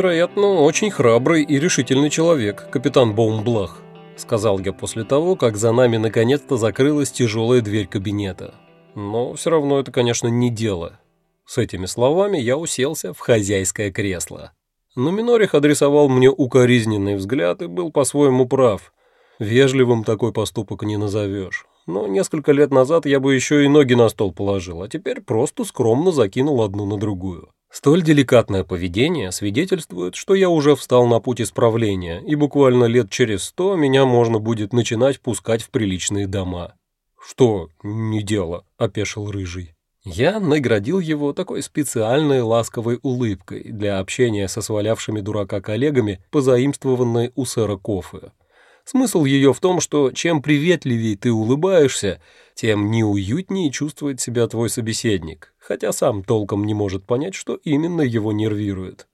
«Вы, вероятно, очень храбрый и решительный человек, капитан Боумблах», сказал я после того, как за нами наконец-то закрылась тяжелая дверь кабинета. «Но все равно это, конечно, не дело». С этими словами я уселся в хозяйское кресло. Но Минорих адресовал мне укоризненный взгляд и был по-своему прав. Вежливым такой поступок не назовешь. Но несколько лет назад я бы еще и ноги на стол положил, а теперь просто скромно закинул одну на другую. Столь деликатное поведение свидетельствует, что я уже встал на путь исправления, и буквально лет через сто меня можно будет начинать пускать в приличные дома. «Что не дело?» – опешил Рыжий. Я наградил его такой специальной ласковой улыбкой для общения со свалявшими дурака коллегами, позаимствованной у сэра Кофе. Смысл ее в том, что чем приветливее ты улыбаешься, тем неуютнее чувствует себя твой собеседник, хотя сам толком не может понять, что именно его нервирует.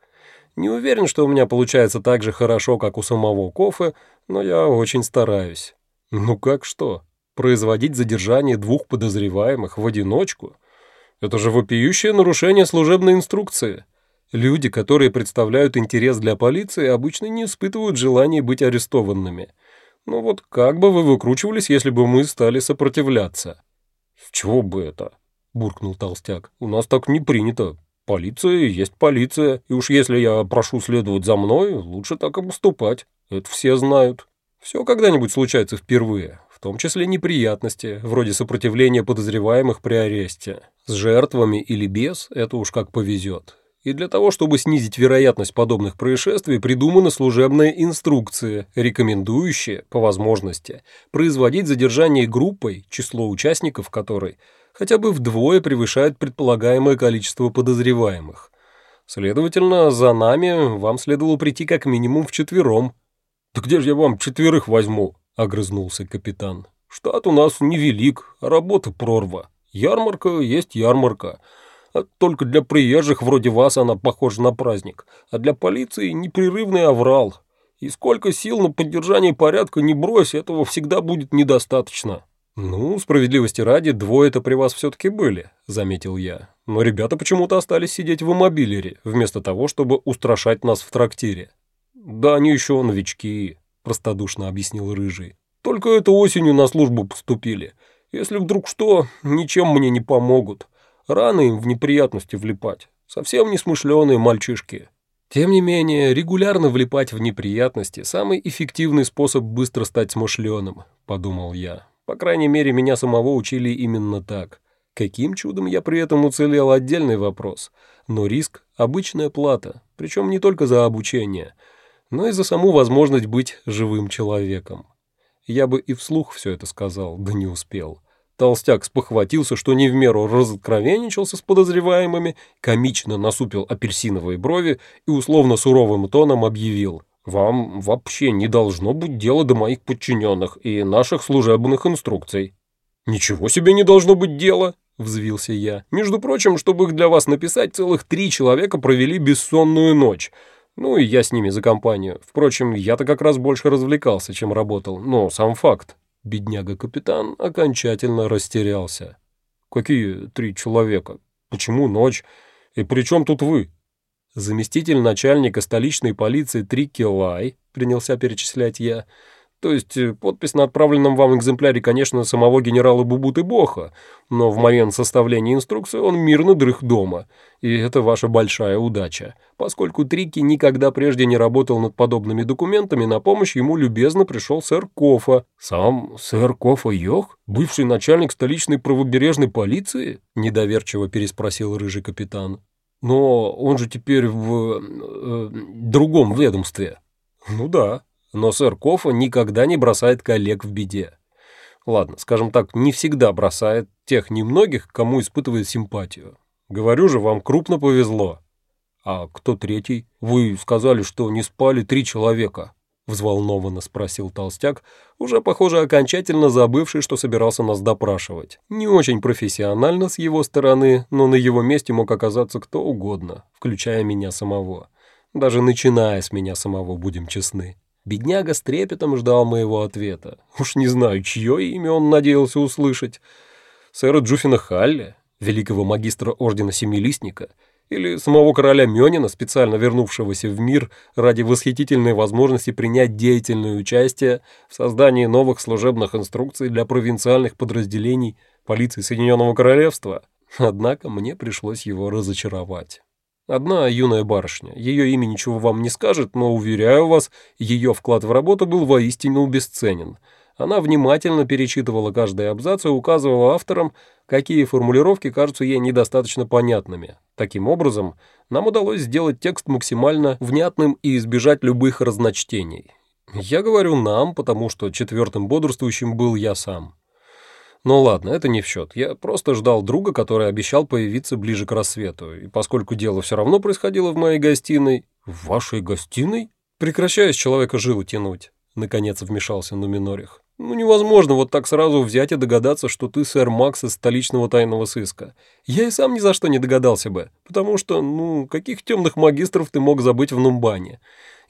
Не уверен, что у меня получается так же хорошо, как у самого Кофе, но я очень стараюсь. Ну как что? Производить задержание двух подозреваемых в одиночку? Это же вопиющее нарушение служебной инструкции. Люди, которые представляют интерес для полиции, обычно не испытывают желания быть арестованными. Ну вот как бы вы выкручивались, если бы мы стали сопротивляться? С чего бы это? буркнул толстяк. У нас так не принято. Полиция есть полиция, и уж если я прошу следовать за мной, лучше так и поступать. Это все знают. Все когда-нибудь случается впервые, в том числе неприятности, вроде сопротивления подозреваемых при аресте. С жертвами или без, это уж как повезет и для того, чтобы снизить вероятность подобных происшествий, придуманы служебные инструкции, рекомендующие, по возможности, производить задержание группой, число участников которой хотя бы вдвое превышает предполагаемое количество подозреваемых. Следовательно, за нами вам следовало прийти как минимум вчетвером. «Да где же я вам четверых возьму?» — огрызнулся капитан. «Штат у нас невелик, а работа прорва. Ярмарка есть ярмарка». А только для приезжих вроде вас она похожа на праздник, а для полиции непрерывный аврал. И сколько сил на поддержание порядка не брось, этого всегда будет недостаточно». «Ну, справедливости ради, двое-то при вас все-таки были», — заметил я. «Но ребята почему-то остались сидеть в мобилере, вместо того, чтобы устрашать нас в трактире». «Да они еще новички», — простодушно объяснил Рыжий. «Только это осенью на службу поступили. Если вдруг что, ничем мне не помогут. Рано им в неприятности влипать. Совсем не смышленые мальчишки. Тем не менее, регулярно влипать в неприятности – самый эффективный способ быстро стать смышленым, подумал я. По крайней мере, меня самого учили именно так. Каким чудом я при этом уцелел – отдельный вопрос. Но риск – обычная плата, причем не только за обучение, но и за саму возможность быть живым человеком. Я бы и вслух все это сказал, да не успел. Толстяк спохватился, что не в меру разоткровенничался с подозреваемыми, комично насупил апельсиновые брови и условно суровым тоном объявил. «Вам вообще не должно быть дела до моих подчиненных и наших служебных инструкций». «Ничего себе не должно быть дела!» — взвился я. «Между прочим, чтобы их для вас написать, целых три человека провели бессонную ночь». Ну и я с ними за компанию. Впрочем, я-то как раз больше развлекался, чем работал, но сам факт. Бедняга-капитан окончательно растерялся. «Какие три человека? Почему ночь? И при чем тут вы?» Заместитель начальника столичной полиции Трикелай, принялся перечислять я, то есть э, подпись на отправленном вам экземпляре, конечно, самого генерала Бубуты Боха, но в момент составления инструкции он мирно дрых дома, и это ваша большая удача. Поскольку Трики никогда прежде не работал над подобными документами, на помощь ему любезно пришел сэр Кофа. «Сам сэр Кофа Йох? Бывший начальник столичной правобережной полиции?» – недоверчиво переспросил рыжий капитан. «Но он же теперь в э, другом ведомстве». «Ну да», но сэр Кофа никогда не бросает коллег в беде. Ладно, скажем так, не всегда бросает тех немногих, кому испытывает симпатию. Говорю же, вам крупно повезло. А кто третий? Вы сказали, что не спали три человека. Взволнованно спросил толстяк, уже, похоже, окончательно забывший, что собирался нас допрашивать. Не очень профессионально с его стороны, но на его месте мог оказаться кто угодно, включая меня самого. Даже начиная с меня самого, будем честны. Бедняга с трепетом ждал моего ответа. Уж не знаю, чье имя он надеялся услышать. Сэра Джуфина Халли, великого магистра Ордена Семилистника, Или самого короля Мёнина, специально вернувшегося в мир ради восхитительной возможности принять деятельное участие в создании новых служебных инструкций для провинциальных подразделений полиции Соединенного Королевства. Однако мне пришлось его разочаровать. Одна юная барышня, ее имя ничего вам не скажет, но, уверяю вас, ее вклад в работу был воистину бесценен. Она внимательно перечитывала каждый абзац и указывала авторам, какие формулировки кажутся ей недостаточно понятными. Таким образом, нам удалось сделать текст максимально внятным и избежать любых разночтений. Я говорю «нам», потому что четвертым бодрствующим был я сам. Но ладно, это не в счет. Я просто ждал друга, который обещал появиться ближе к рассвету. И поскольку дело все равно происходило в моей гостиной... В вашей гостиной? Прекращая человека жилу тянуть. Наконец вмешался Нуминорих. Ну, невозможно вот так сразу взять и догадаться, что ты сэр Макс из столичного тайного сыска. Я и сам ни за что не догадался бы, потому что, ну, каких темных магистров ты мог забыть в Нумбане?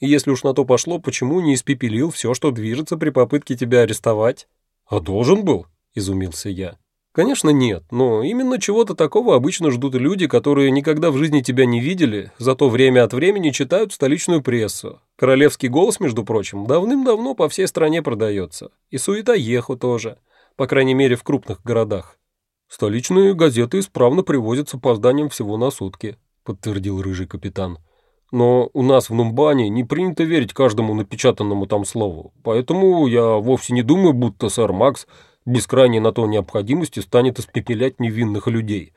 И если уж на то пошло, почему не испепелил все, что движется при попытке тебя арестовать? А должен был, изумился я. Конечно, нет, но именно чего-то такого обычно ждут люди, которые никогда в жизни тебя не видели, зато время от времени читают столичную прессу. Королевский голос, между прочим, давным-давно по всей стране продается. И суета еху тоже, по крайней мере в крупных городах. Столичные газеты исправно привозят с опозданием всего на сутки, подтвердил рыжий капитан. Но у нас в Нумбане не принято верить каждому напечатанному там слову, поэтому я вовсе не думаю, будто сэр Макс без крайней на то необходимости станет испепелять невинных людей,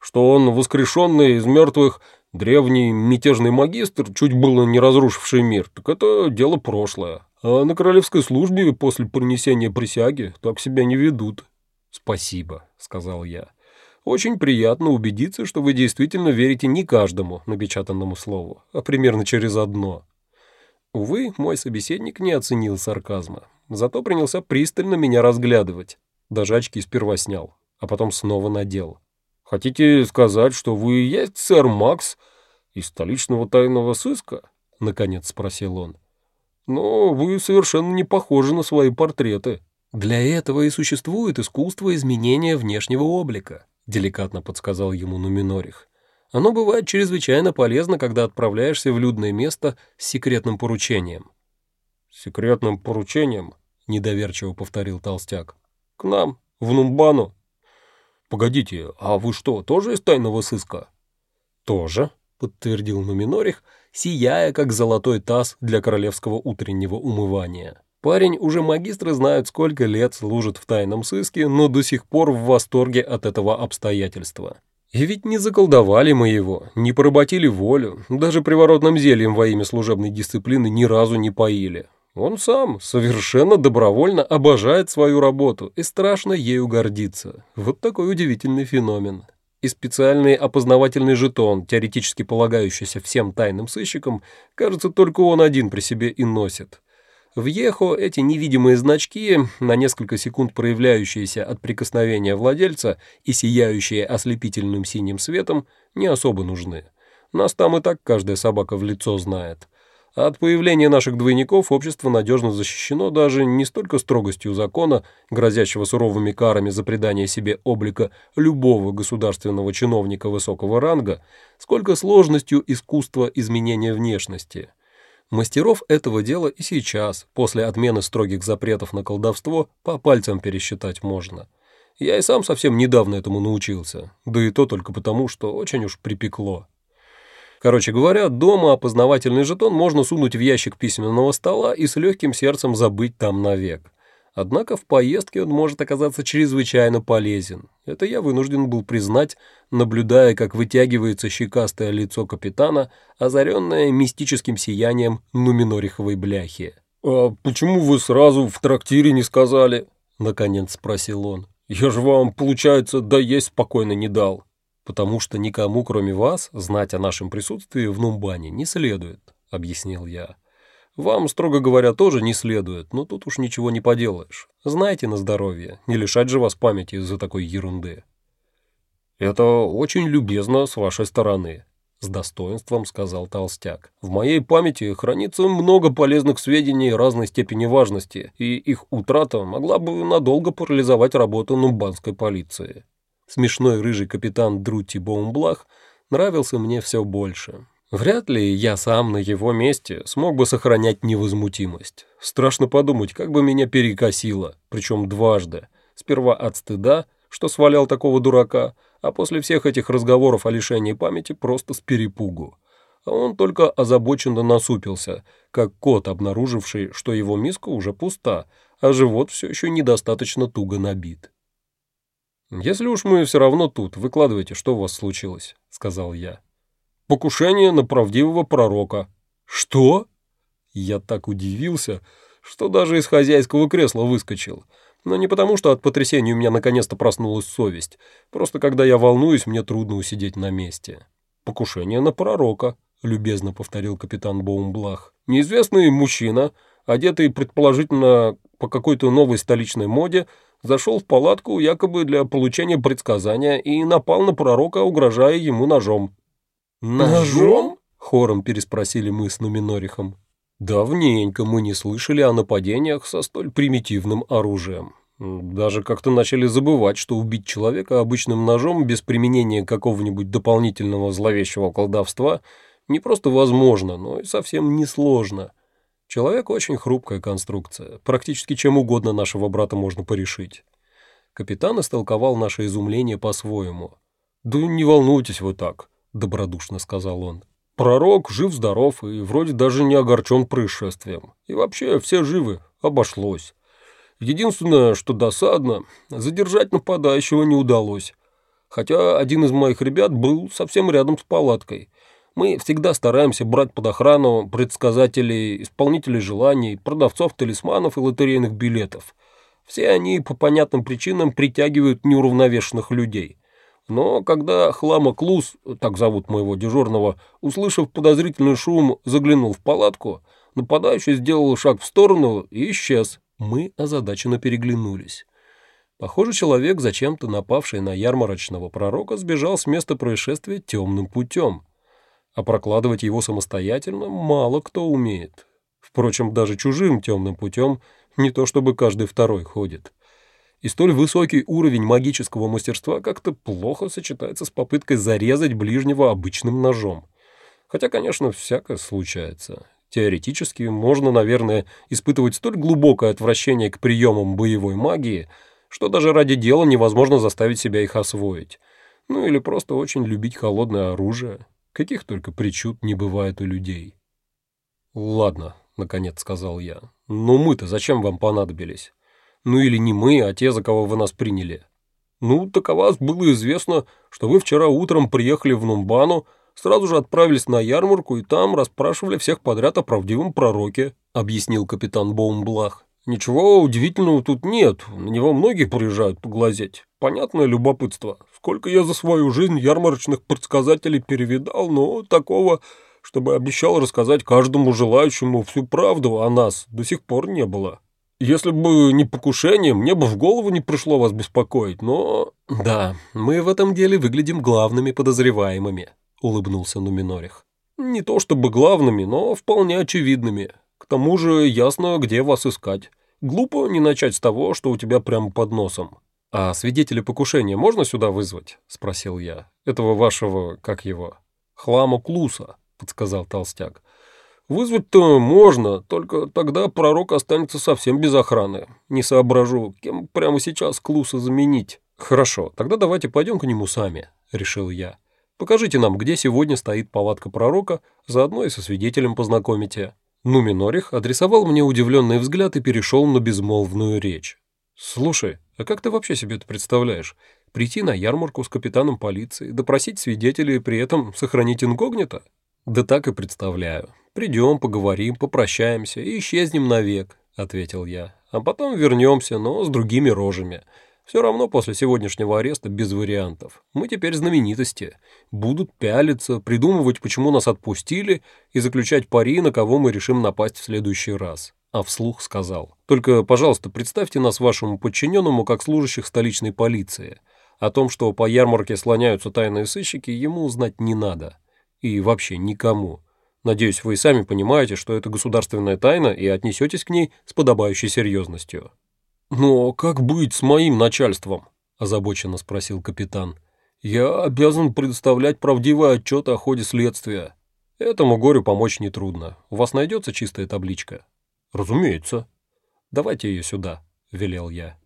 что он, воскрешенный из мертвых, древний мятежный магистр, чуть было не разрушивший мир, так это дело прошлое. А на королевской службе после принесения присяги так себя не ведут. «Спасибо», — сказал я. «Очень приятно убедиться, что вы действительно верите не каждому напечатанному слову, а примерно через одно». Увы, мой собеседник не оценил сарказма зато принялся пристально меня разглядывать. Даже очки сперва снял, а потом снова надел. «Хотите сказать, что вы и есть сэр Макс из столичного тайного сыска?» — наконец спросил он. «Но вы совершенно не похожи на свои портреты». «Для этого и существует искусство изменения внешнего облика», — деликатно подсказал ему Нуминорих. «Оно бывает чрезвычайно полезно, когда отправляешься в людное место с секретным поручением секретным поручением?» — недоверчиво повторил толстяк. «К нам, в Нумбану». «Погодите, а вы что, тоже из тайного сыска?» «Тоже», — подтвердил Нуминорих, сияя, как золотой таз для королевского утреннего умывания. Парень уже магистры знают, сколько лет служит в тайном сыске, но до сих пор в восторге от этого обстоятельства. И ведь не заколдовали мы его, не поработили волю, даже приворотным зельем во имя служебной дисциплины ни разу не поили. Он сам совершенно добровольно обожает свою работу и страшно ею гордится. Вот такой удивительный феномен. И специальный опознавательный жетон, теоретически полагающийся всем тайным сыщикам, кажется, только он один при себе и носит. В Ехо эти невидимые значки, на несколько секунд проявляющиеся от прикосновения владельца и сияющие ослепительным синим светом, не особо нужны. Нас там и так каждая собака в лицо знает. От появления наших двойников общество надежно защищено даже не столько строгостью закона, грозящего суровыми карами за придание себе облика любого государственного чиновника высокого ранга, сколько сложностью искусства изменения внешности. Мастеров этого дела и сейчас, после отмены строгих запретов на колдовство, по пальцам пересчитать можно. Я и сам совсем недавно этому научился, да и то только потому, что очень уж припекло. Короче говоря, дома опознавательный жетон можно сунуть в ящик письменного стола и с легким сердцем забыть там навек. Однако в поездке он может оказаться чрезвычайно полезен. Это я вынужден был признать, наблюдая, как вытягивается щекастое лицо капитана, озаренное мистическим сиянием нуминориховой бляхи. «А почему вы сразу в трактире не сказали?» — наконец спросил он. «Я же вам, получается, да есть спокойно не дал» потому что никому, кроме вас, знать о нашем присутствии в Нумбане не следует», — объяснил я. «Вам, строго говоря, тоже не следует, но тут уж ничего не поделаешь. Знайте на здоровье, не лишать же вас памяти из-за такой ерунды». «Это очень любезно с вашей стороны», — с достоинством сказал Толстяк. «В моей памяти хранится много полезных сведений разной степени важности, и их утрата могла бы надолго парализовать работу нумбанской полиции». Смешной рыжий капитан Друти Боумблах нравился мне все больше. Вряд ли я сам на его месте смог бы сохранять невозмутимость. Страшно подумать, как бы меня перекосило, причем дважды. Сперва от стыда, что свалял такого дурака, а после всех этих разговоров о лишении памяти просто с перепугу. А он только озабоченно насупился, как кот, обнаруживший, что его миска уже пуста, а живот все еще недостаточно туго набит. «Если уж мы все равно тут, выкладывайте, что у вас случилось», — сказал я. Покушение на правдивого пророка. Что? Я так удивился, что даже из хозяйского кресла выскочил. Но не потому, что от потрясения у меня наконец-то проснулась совесть. Просто когда я волнуюсь, мне трудно усидеть на месте. «Покушение на пророка», — любезно повторил капитан Боумблах. «Неизвестный мужчина, одетый, предположительно, по какой-то новой столичной моде, зашел в палатку якобы для получения предсказания и напал на пророка, угрожая ему ножом. «Ножом?» — хором переспросили мы с Нуминорихом. Давненько мы не слышали о нападениях со столь примитивным оружием. Даже как-то начали забывать, что убить человека обычным ножом без применения какого-нибудь дополнительного зловещего колдовства не просто возможно, но и совсем не сложно. Человек очень хрупкая конструкция, практически чем угодно нашего брата можно порешить. Капитан истолковал наше изумление по-своему. «Да не волнуйтесь вы так добродушно сказал он. Пророк жив-здоров и вроде даже не огорчен происшествием. И вообще все живы, обошлось. Единственное, что досадно, задержать нападающего не удалось. Хотя один из моих ребят был совсем рядом с палаткой. Мы всегда стараемся брать под охрану предсказателей, исполнителей желаний, продавцов талисманов и лотерейных билетов. Все они по понятным причинам притягивают неуравновешенных людей – но когда Хлама Клус, так зовут моего дежурного, услышав подозрительный шум, заглянул в палатку, нападающий сделал шаг в сторону и исчез. Мы озадаченно переглянулись. Похоже, человек, зачем-то напавший на ярмарочного пророка, сбежал с места происшествия темным путем. А прокладывать его самостоятельно мало кто умеет. Впрочем, даже чужим темным путем не то чтобы каждый второй ходит и столь высокий уровень магического мастерства как-то плохо сочетается с попыткой зарезать ближнего обычным ножом. Хотя, конечно, всякое случается. Теоретически можно, наверное, испытывать столь глубокое отвращение к приемам боевой магии, что даже ради дела невозможно заставить себя их освоить. Ну или просто очень любить холодное оружие. Каких только причуд не бывает у людей. «Ладно», — наконец сказал я, — «но мы-то зачем вам понадобились?» Ну или не мы, а те, за кого вы нас приняли. Ну, так о вас было известно, что вы вчера утром приехали в Нумбану, сразу же отправились на ярмарку и там расспрашивали всех подряд о правдивом пророке», — объяснил капитан Боумблах. «Ничего удивительного тут нет, на него многие приезжают поглазеть. Понятное любопытство. Сколько я за свою жизнь ярмарочных предсказателей перевидал, но такого, чтобы обещал рассказать каждому желающему всю правду о нас, до сих пор не было». Если бы не покушение, мне бы в голову не пришло вас беспокоить, но... Да, мы в этом деле выглядим главными подозреваемыми, улыбнулся Нуминорих. Не то чтобы главными, но вполне очевидными. К тому же ясно, где вас искать. Глупо не начать с того, что у тебя прямо под носом. А свидетеля покушения можно сюда вызвать? Спросил я. Этого вашего, как его? Хлама Клуса, подсказал толстяк. Вызвать-то можно, только тогда пророк останется совсем без охраны. Не соображу, кем прямо сейчас Клуса заменить. Хорошо, тогда давайте пойдем к нему сами, решил я. Покажите нам, где сегодня стоит палатка пророка, заодно и со свидетелем познакомите. Нуминорих адресовал мне удивленный взгляд и перешел на безмолвную речь. «Слушай, а как ты вообще себе это представляешь? Прийти на ярмарку с капитаном полиции, допросить свидетелей и при этом сохранить инкогнито?» «Да так и представляю. Придем, поговорим, попрощаемся и исчезнем навек», — ответил я. «А потом вернемся, но с другими рожами. Все равно после сегодняшнего ареста без вариантов. Мы теперь знаменитости. Будут пялиться, придумывать, почему нас отпустили, и заключать пари, на кого мы решим напасть в следующий раз». А вслух сказал. «Только, пожалуйста, представьте нас вашему подчиненному как служащих столичной полиции. О том, что по ярмарке слоняются тайные сыщики, ему узнать не надо» и вообще никому. Надеюсь, вы сами понимаете, что это государственная тайна и отнесетесь к ней с подобающей серьезностью. «Но как быть с моим начальством?» – озабоченно спросил капитан. Я обязан предоставлять правдивый отчет о ходе следствия. Этому горю помочь нетрудно. У вас найдется чистая табличка? Разумеется. Давайте ее сюда, велел я.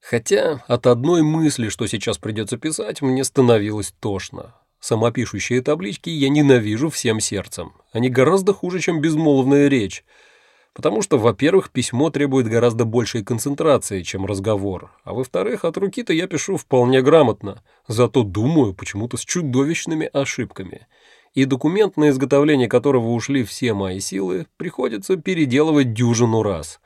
Хотя от одной мысли, что сейчас придется писать, мне становилось тошно. Самопишущие таблички я ненавижу всем сердцем. Они гораздо хуже, чем безмолвная речь. Потому что, во-первых, письмо требует гораздо большей концентрации, чем разговор. А во-вторых, от руки-то я пишу вполне грамотно. Зато думаю почему-то с чудовищными ошибками. И документ, на изготовление которого ушли все мои силы, приходится переделывать дюжину раз.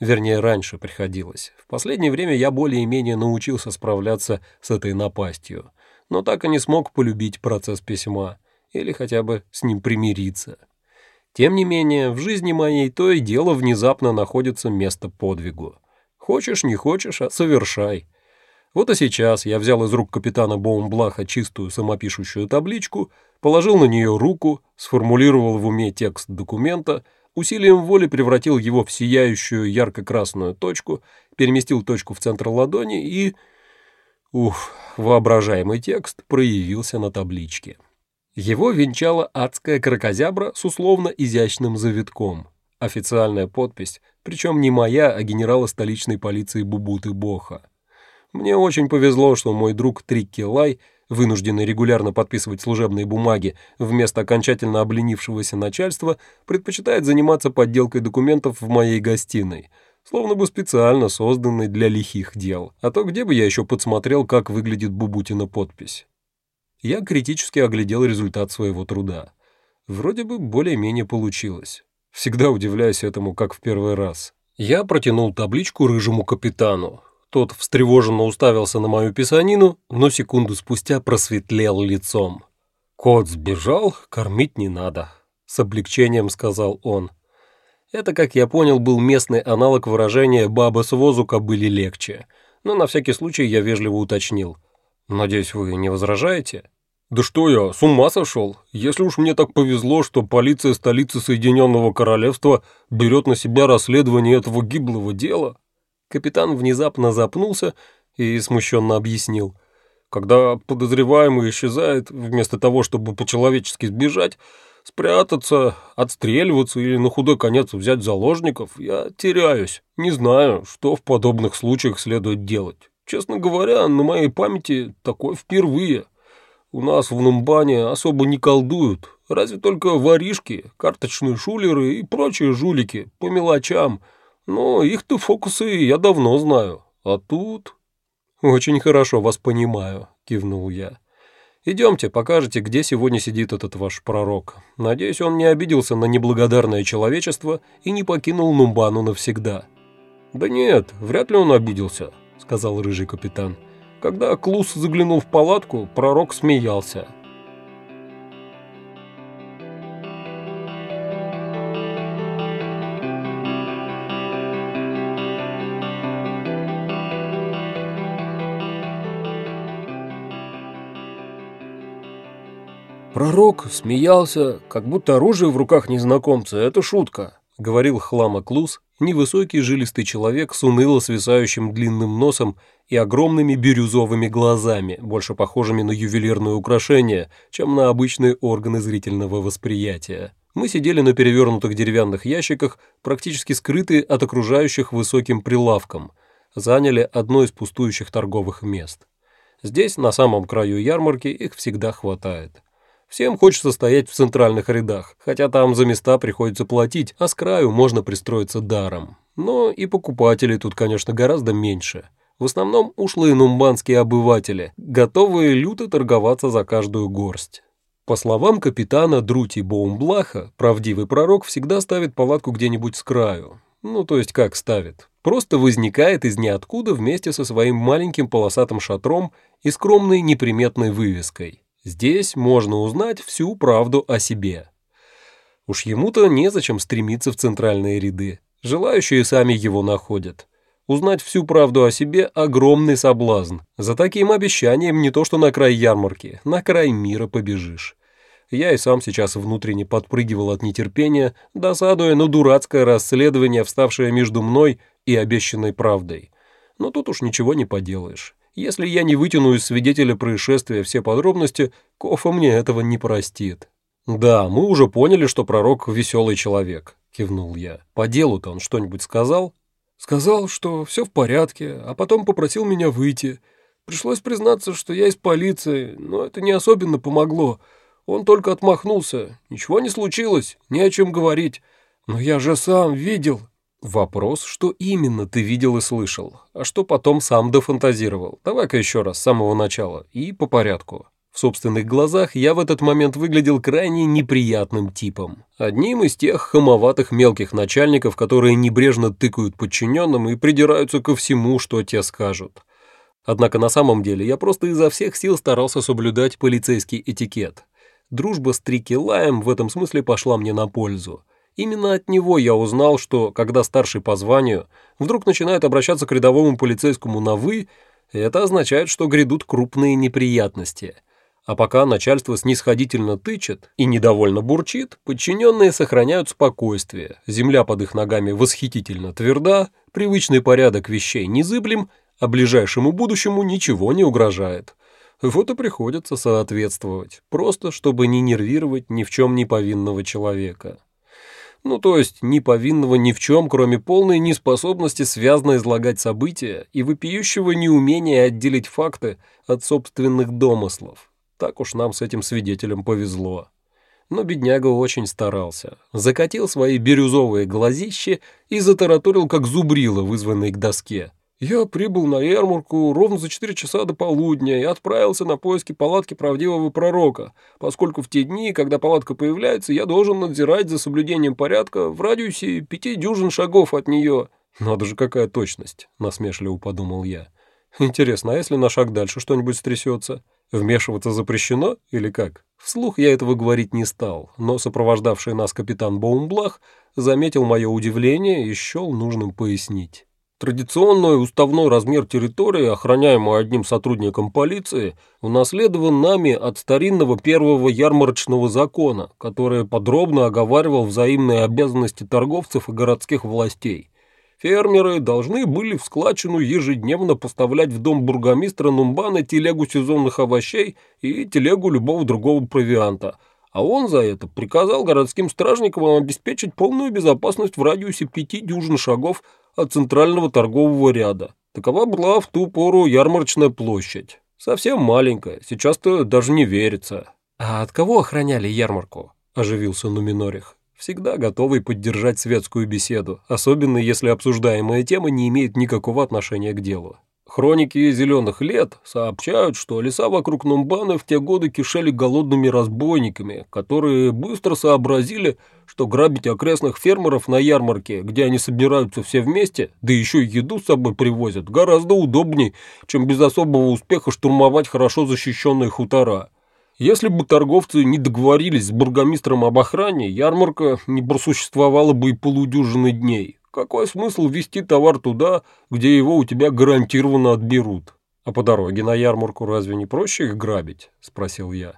Вернее, раньше приходилось. В последнее время я более-менее научился справляться с этой напастью. Но так и не смог полюбить процесс письма. Или хотя бы с ним примириться. Тем не менее, в жизни моей то и дело внезапно находится место подвигу. Хочешь, не хочешь, а совершай. Вот и сейчас я взял из рук капитана Боумблаха чистую самопишущую табличку, положил на нее руку, сформулировал в уме текст документа, усилием воли превратил его в сияющую ярко-красную точку, переместил точку в центр ладони и... Уф, воображаемый текст проявился на табличке. Его венчала адская крокозябра с условно изящным завитком. Официальная подпись, причем не моя, а генерала столичной полиции Бубуты Боха. Мне очень повезло, что мой друг Трикки Лай, вынужденный регулярно подписывать служебные бумаги вместо окончательно обленившегося начальства, предпочитает заниматься подделкой документов в моей гостиной, словно бы специально созданной для лихих дел. А то где бы я еще подсмотрел, как выглядит Бубутина подпись. Я критически оглядел результат своего труда. Вроде бы более-менее получилось. Всегда удивляюсь этому, как в первый раз. Я протянул табличку рыжему капитану. Тот встревоженно уставился на мою писанину, но секунду спустя просветлел лицом. «Кот сбежал, кормить не надо», — с облегчением сказал он. Это, как я понял, был местный аналог выражения «баба с возу кобыли легче», но на всякий случай я вежливо уточнил. «Надеюсь, вы не возражаете?» «Да что я, с ума сошел? Если уж мне так повезло, что полиция столицы Соединенного Королевства берет на себя расследование этого гиблого дела...» Капитан внезапно запнулся и смущенно объяснил. «Когда подозреваемый исчезает, вместо того, чтобы по-человечески сбежать, спрятаться, отстреливаться или на худой конец взять заложников, я теряюсь. Не знаю, что в подобных случаях следует делать. Честно говоря, на моей памяти такое впервые». У нас в Нумбане особо не колдуют, разве только воришки, карточные шулеры и прочие жулики по мелочам. Но их-то фокусы я давно знаю. А тут... Очень хорошо вас понимаю, кивнул я. Идемте, покажете, где сегодня сидит этот ваш пророк. Надеюсь, он не обиделся на неблагодарное человечество и не покинул Нумбану навсегда. Да нет, вряд ли он обиделся, сказал рыжий капитан. Когда Клус заглянул в палатку, пророк смеялся. «Пророк смеялся, как будто оружие в руках незнакомца — это шутка», — говорил Хлама Клус, невысокий жилистый человек с уныло свисающим длинным носом и огромными бирюзовыми глазами, больше похожими на ювелирное украшение, чем на обычные органы зрительного восприятия. Мы сидели на перевернутых деревянных ящиках, практически скрытые от окружающих высоким прилавком, заняли одно из пустующих торговых мест. Здесь, на самом краю ярмарки, их всегда хватает. Всем хочется стоять в центральных рядах, хотя там за места приходится платить, а с краю можно пристроиться даром. Но и покупателей тут, конечно, гораздо меньше. В основном ушлые нумбанские обыватели, готовые люто торговаться за каждую горсть. По словам капитана Друти Боумблаха, правдивый пророк всегда ставит палатку где-нибудь с краю. Ну, то есть как ставит? Просто возникает из ниоткуда вместе со своим маленьким полосатым шатром и скромной неприметной вывеской. Здесь можно узнать всю правду о себе. Уж ему-то незачем стремиться в центральные ряды. Желающие сами его находят. Узнать всю правду о себе – огромный соблазн. За таким обещанием не то что на край ярмарки, на край мира побежишь. Я и сам сейчас внутренне подпрыгивал от нетерпения, досадуя на дурацкое расследование, вставшее между мной и обещанной правдой. Но тут уж ничего не поделаешь. Если я не вытяну из свидетеля происшествия все подробности, Кофа мне этого не простит. «Да, мы уже поняли, что пророк — веселый человек», — кивнул я. «По делу-то он что-нибудь сказал?» «Сказал, что все в порядке, а потом попросил меня выйти. Пришлось признаться, что я из полиции, но это не особенно помогло. Он только отмахнулся. Ничего не случилось, не о чем говорить. Но я же сам видел». Вопрос, что именно ты видел и слышал, а что потом сам дофантазировал. Давай-ка еще раз, с самого начала, и по порядку. В собственных глазах я в этот момент выглядел крайне неприятным типом. Одним из тех хамоватых мелких начальников, которые небрежно тыкают подчиненным и придираются ко всему, что те скажут. Однако на самом деле я просто изо всех сил старался соблюдать полицейский этикет. Дружба с Трики Лаем в этом смысле пошла мне на пользу. Именно от него я узнал, что, когда старший по званию вдруг начинает обращаться к рядовому полицейскому на «вы», это означает, что грядут крупные неприятности – а пока начальство снисходительно тычет и недовольно бурчит, подчиненные сохраняют спокойствие, земля под их ногами восхитительно тверда, привычный порядок вещей незыблем, а ближайшему будущему ничего не угрожает. Вот и приходится соответствовать, просто чтобы не нервировать ни в чем не повинного человека. Ну, то есть, не повинного ни в чем, кроме полной неспособности связно излагать события и вопиющего неумения отделить факты от собственных домыслов. Так уж нам с этим свидетелем повезло. Но бедняга очень старался. Закатил свои бирюзовые глазищи и затараторил, как зубрила, вызванный к доске. «Я прибыл на ярмарку ровно за четыре часа до полудня и отправился на поиски палатки правдивого пророка, поскольку в те дни, когда палатка появляется, я должен надзирать за соблюдением порядка в радиусе пяти дюжин шагов от нее». «Надо же, какая точность!» — насмешливо подумал я. «Интересно, а если на шаг дальше что-нибудь стрясется?» Вмешиваться запрещено или как? Вслух я этого говорить не стал, но сопровождавший нас капитан Боумблах заметил мое удивление и счел нужным пояснить. Традиционный уставной размер территории, охраняемый одним сотрудником полиции, унаследован нами от старинного первого ярмарочного закона, который подробно оговаривал взаимные обязанности торговцев и городских властей – Фермеры должны были в складчину ежедневно поставлять в дом бургомистра Нумбана телегу сезонных овощей и телегу любого другого провианта, а он за это приказал городским стражникам обеспечить полную безопасность в радиусе пяти дюжин шагов от центрального торгового ряда. Такова была в ту пору ярмарочная площадь. Совсем маленькая, сейчас-то даже не верится. «А от кого охраняли ярмарку?» – оживился Нуминорих всегда готовый поддержать светскую беседу, особенно если обсуждаемая тема не имеет никакого отношения к делу. Хроники «Зеленых лет» сообщают, что леса вокруг Нумбана в те годы кишели голодными разбойниками, которые быстро сообразили, что грабить окрестных фермеров на ярмарке, где они собираются все вместе, да еще и еду с собой привозят, гораздо удобнее, чем без особого успеха штурмовать хорошо защищенные хутора. Если бы торговцы не договорились с бургомистром об охране, ярмарка не просуществовала бы и полудюжины дней. Какой смысл везти товар туда, где его у тебя гарантированно отберут? А по дороге на ярмарку разве не проще их грабить? Спросил я.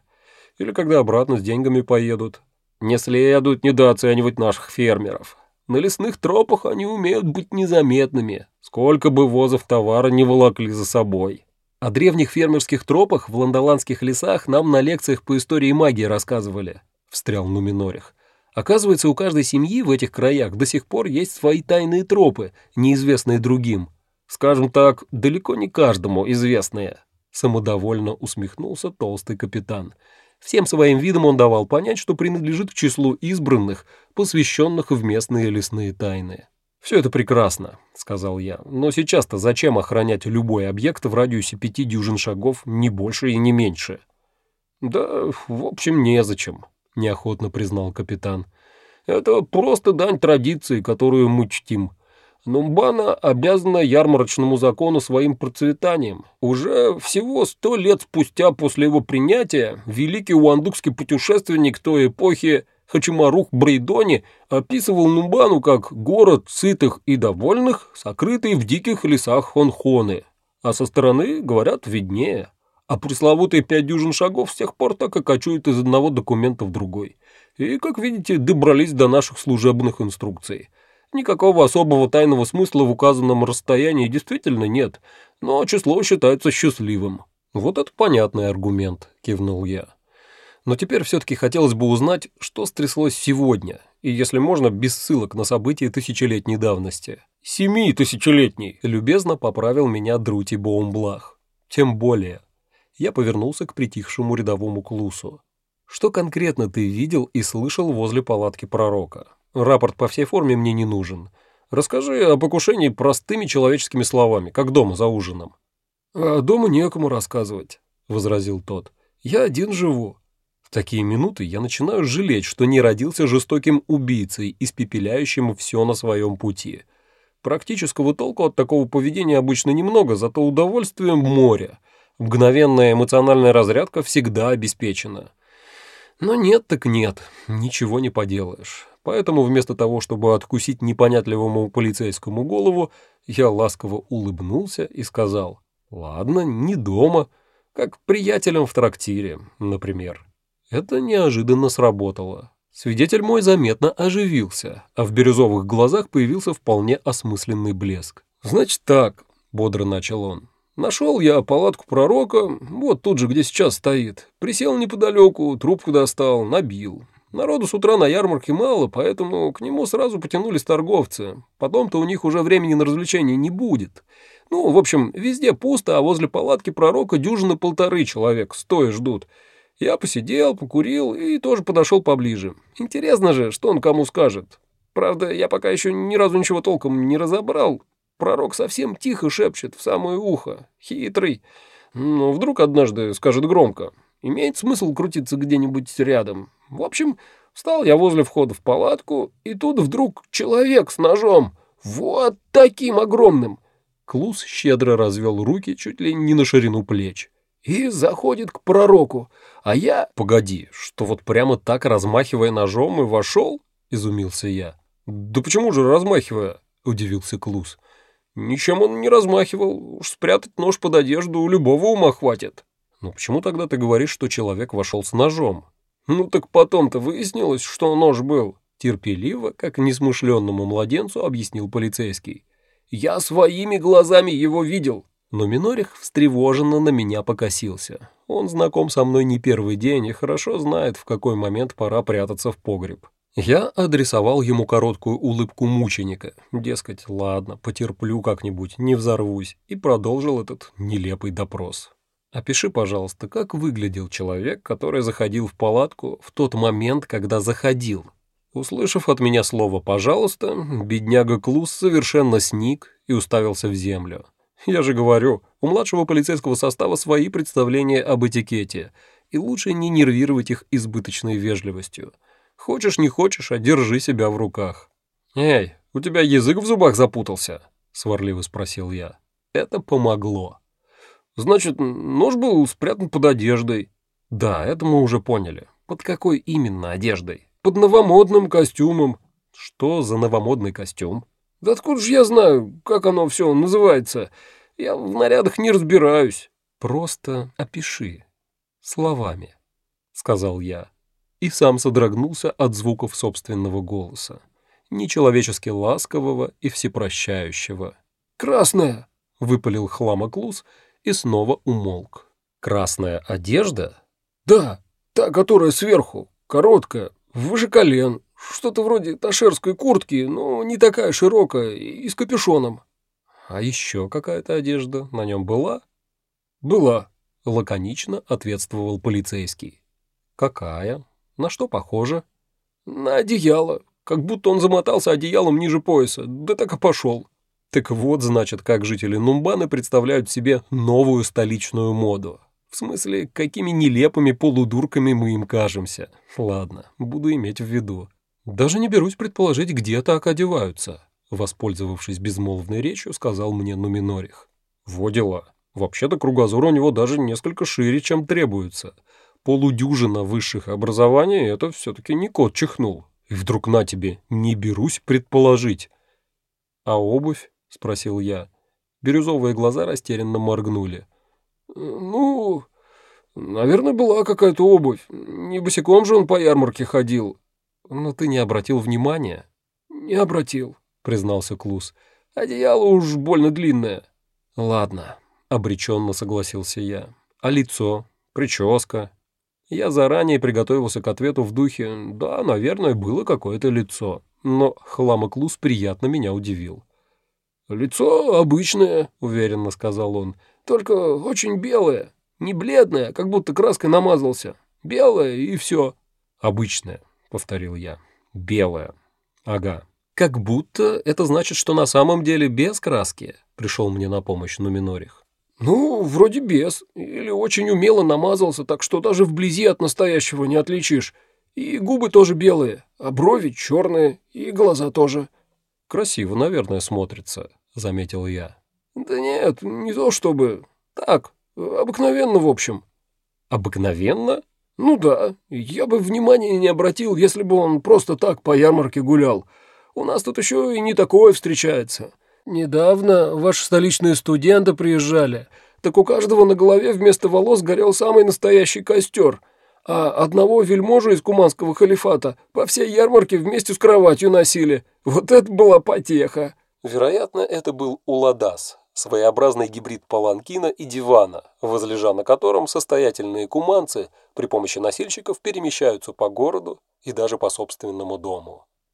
Или когда обратно с деньгами поедут? Не следует недооценивать наших фермеров. На лесных тропах они умеют быть незаметными, сколько бы возов товара не волокли за собой. О древних фермерских тропах в ландоландских лесах нам на лекциях по истории магии рассказывали, встрял Нуминорих. Оказывается, у каждой семьи в этих краях до сих пор есть свои тайные тропы, неизвестные другим. Скажем так, далеко не каждому известные. Самодовольно усмехнулся толстый капитан. Всем своим видом он давал понять, что принадлежит к числу избранных, посвященных в местные лесные тайны. «Все это прекрасно», — сказал я. «Но сейчас-то зачем охранять любой объект в радиусе пяти дюжин шагов, не больше и не меньше?» «Да, в общем, незачем», — неохотно признал капитан. «Это просто дань традиции, которую мы чтим. Нумбана обязана ярмарочному закону своим процветанием. Уже всего сто лет спустя после его принятия великий уандукский путешественник той эпохи Хачимарух Брейдони описывал Нумбану как город сытых и довольных, сокрытый в диких лесах Хонхоны. А со стороны, говорят, виднее. А пресловутые пять дюжин шагов с тех пор так и кочуют из одного документа в другой. И, как видите, добрались до наших служебных инструкций. Никакого особого тайного смысла в указанном расстоянии действительно нет, но число считается счастливым. Вот это понятный аргумент, кивнул я. Но теперь все-таки хотелось бы узнать, что стряслось сегодня, и, если можно, без ссылок на события тысячелетней давности. «Семи тысячелетней!» — любезно поправил меня Друти Боумблах. «Тем более». Я повернулся к притихшему рядовому Клусу. «Что конкретно ты видел и слышал возле палатки пророка? Рапорт по всей форме мне не нужен. Расскажи о покушении простыми человеческими словами, как дома за ужином». «А дома некому рассказывать», — возразил тот. «Я один живу. В такие минуты я начинаю жалеть, что не родился жестоким убийцей, испепеляющим все на своем пути. Практического толку от такого поведения обычно немного, зато удовольствие море. Мгновенная эмоциональная разрядка всегда обеспечена. Но нет так нет, ничего не поделаешь. Поэтому вместо того, чтобы откусить непонятливому полицейскому голову, я ласково улыбнулся и сказал, «Ладно, не дома, как приятелям в трактире, например». Это неожиданно сработало. Свидетель мой заметно оживился, а в бирюзовых глазах появился вполне осмысленный блеск. «Значит так», — бодро начал он. «Нашел я палатку пророка, вот тут же, где сейчас стоит. Присел неподалеку, трубку достал, набил. Народу с утра на ярмарке мало, поэтому к нему сразу потянулись торговцы. Потом-то у них уже времени на развлечения не будет. Ну, в общем, везде пусто, а возле палатки пророка дюжины полторы человек стоя ждут». Я посидел, покурил и тоже подошел поближе. Интересно же, что он кому скажет. Правда, я пока еще ни разу ничего толком не разобрал. Пророк совсем тихо шепчет в самое ухо. Хитрый. Но вдруг однажды скажет громко. Имеет смысл крутиться где-нибудь рядом. В общем, встал я возле входа в палатку, и тут вдруг человек с ножом. Вот таким огромным. Клус щедро развел руки чуть ли не на ширину плеч и заходит к пророку, а я... Погоди, что вот прямо так, размахивая ножом, и вошел? Изумился я. Да почему же размахивая? Удивился Клус. Ничем он не размахивал, уж спрятать нож под одежду у любого ума хватит. Ну почему тогда ты говоришь, что человек вошел с ножом? Ну так потом-то выяснилось, что нож был. Терпеливо, как несмышленному младенцу, объяснил полицейский. Я своими глазами его видел. Но Минорих встревоженно на меня покосился. Он знаком со мной не первый день и хорошо знает, в какой момент пора прятаться в погреб. Я адресовал ему короткую улыбку мученика, дескать, ладно, потерплю как-нибудь, не взорвусь, и продолжил этот нелепый допрос. Опиши, пожалуйста, как выглядел человек, который заходил в палатку в тот момент, когда заходил. Услышав от меня слово «пожалуйста», бедняга Клус совершенно сник и уставился в землю. Я же говорю, у младшего полицейского состава свои представления об этикете, и лучше не нервировать их избыточной вежливостью. Хочешь, не хочешь, а держи себя в руках. «Эй, у тебя язык в зубах запутался?» — сварливо спросил я. Это помогло. «Значит, нож был спрятан под одеждой?» «Да, это мы уже поняли. Под какой именно одеждой?» «Под новомодным костюмом». «Что за новомодный костюм?» Да откуда же я знаю, как оно все называется? Я в нарядах не разбираюсь. Просто опиши. Словами, сказал я. И сам содрогнулся от звуков собственного голоса. Нечеловечески ласкового и всепрощающего. «Красная!» — выпалил хламоклус и снова умолк. «Красная одежда?» «Да, та, которая сверху, короткая, выше колен, что-то вроде ташерской куртки, но не такая широкая и с капюшоном. А еще какая-то одежда на нем была? Была, лаконично ответствовал полицейский. Какая? На что похоже? На одеяло. Как будто он замотался одеялом ниже пояса, да так и пошел. Так вот, значит, как жители Нумбаны представляют себе новую столичную моду. В смысле, какими нелепыми полудурками мы им кажемся. Ладно, буду иметь в виду. Даже не берусь предположить, где так одеваются, воспользовавшись безмолвной речью, сказал мне Нуминорих. Во дела. Вообще-то кругозор у него даже несколько шире, чем требуется. Полудюжина высших образований — это все-таки не кот чихнул. И вдруг на тебе, не берусь предположить. «А обувь?» — спросил я. Бирюзовые глаза растерянно моргнули. «Ну, наверное, была какая-то обувь. Не босиком же он по ярмарке ходил. «Но ты не обратил внимания?» «Не обратил», — признался Клус. «Одеяло уж больно длинное». «Ладно», — обреченно согласился я. «А лицо? Прическа?» Я заранее приготовился к ответу в духе «Да, наверное, было какое-то лицо». Но хламоклус приятно меня удивил. «Лицо обычное», — уверенно сказал он, — «только очень белое, не бледное, как будто краской намазался. Белое и все». «Обычное», — повторил я. «Белое. Ага». «Как будто это значит, что на самом деле без краски», — пришел мне на помощь Нуминорих. «Ну, вроде без. Или очень умело намазался, так что даже вблизи от настоящего не отличишь. И губы тоже белые, а брови черные, и глаза тоже». «Красиво, наверное, смотрится», — заметил я. «Да нет, не то чтобы. Так, обыкновенно, в общем». «Обыкновенно?» «Ну да, я бы внимания не обратил, если бы он просто так по ярмарке гулял. У нас тут еще и не такое встречается. Недавно ваши столичные студенты приезжали, так у каждого на голове вместо волос горел самый настоящий костер, а одного вельможу из куманского халифата по всей ярмарке вместе с кроватью носили. Вот это была потеха!» Вероятно, это был Уладас, своеобразный гибрид паланкина и дивана, возлежа на котором состоятельные куманцы при помощи носильщиков перемещаются по городу и даже по собственному дому.